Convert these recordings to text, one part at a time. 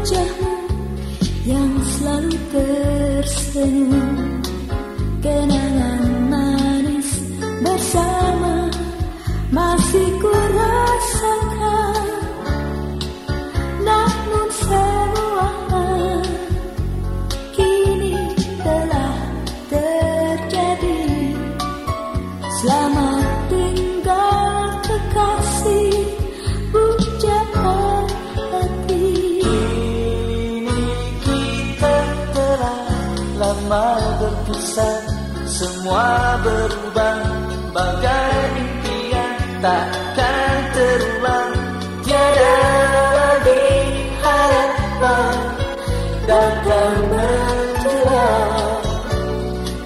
wajahmu yang selalu tersenyum. Kenangan manis bersama masih ku rasakan lama berpisah Semua berubah. Bagai impian Takkan terulang. Tiada lagi harapan Datang menjelang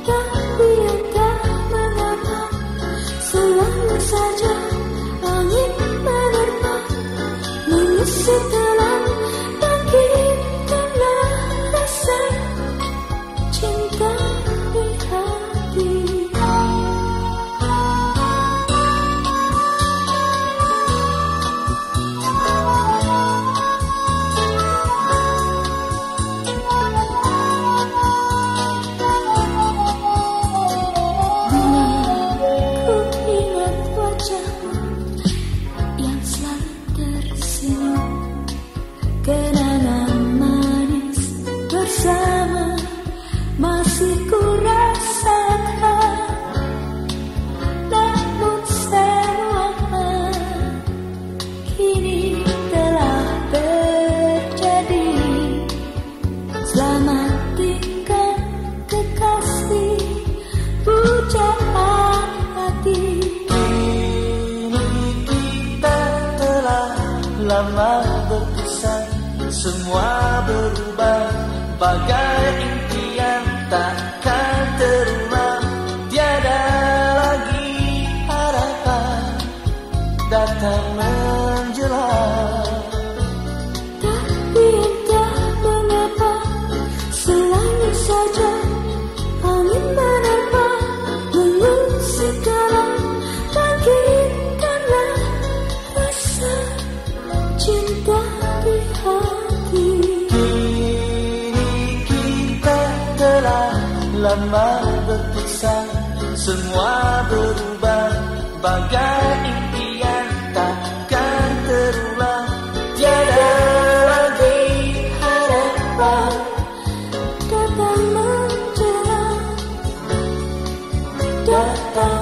Tapi entah mengapa Selalu saja Angin menerpa. Mengusik lama berpisah semua berubah. Bagai impian takkan terulang tiada lagi harapan datang menjelang. Tapi entah mengapa selalu saja Lama berpisah Semua berubah. Bagai impian Takkan terulang. Tiada lagi harapan. Datang menjelang Datang